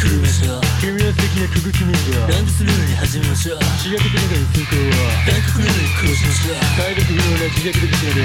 くるましょ君は素敵なくぐき人ランドスルーに始めましょう。自虐的ながに通行を断トツルーに殺しましょう体力不良な自虐的な量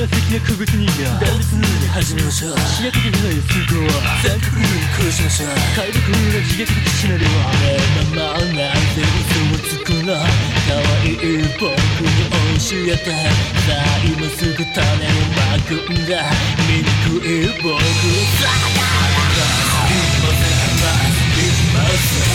今さらかけがんだけ売れなの今さら今さら今さら今さら君は素敵な古物人形断絶の上に始めましょう主役でない。通行は残酷の上に殺しましょう怪力のような自虐的シナリオはままなんで嘘をつくの可愛い僕に教えて。さあ今すぐ種をまくんだ。醜い僕を。さら今さら今さら